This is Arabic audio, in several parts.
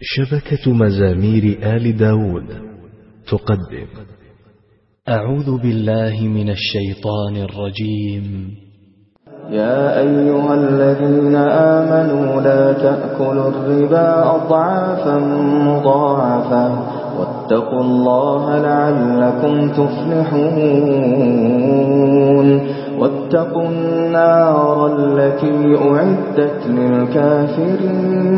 شبكة مزامير آل داود. تقدم. أعوذ بالله من الشيطان الرجيم. يا أيها الذين آمنوا لا تأكلوا الربا أضعافا مضاعفا واتقوا الله لعلكم تفلحون. واتقوا النار التي أعدت للكافرين.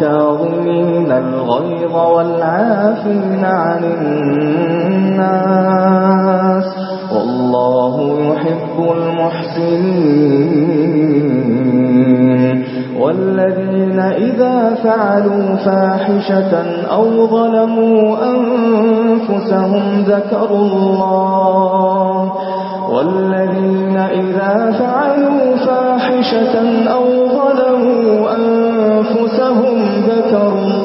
كاظمين الغيظ والعافين عن الناس والله يحب المحسنين والذين إذا فعلوا فاحشة أو ظلموا أنفسهم ذكروا الله والذين إذا فعلوا فاحشة أو أنفسهم ذكروا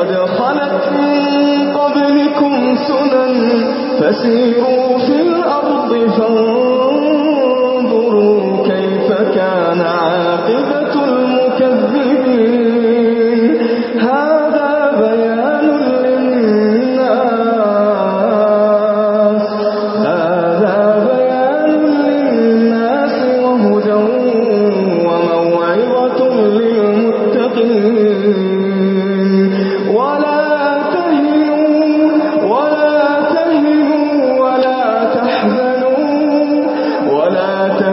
قد خلت من قبلكم سنن فسيروا في الأرض فانظروا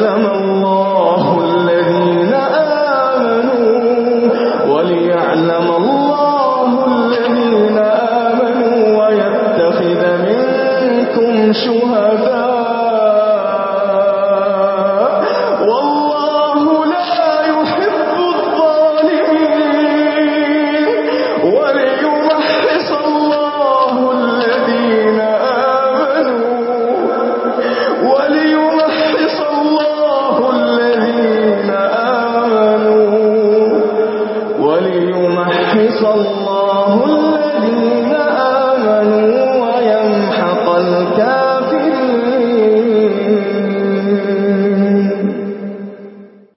وليعلم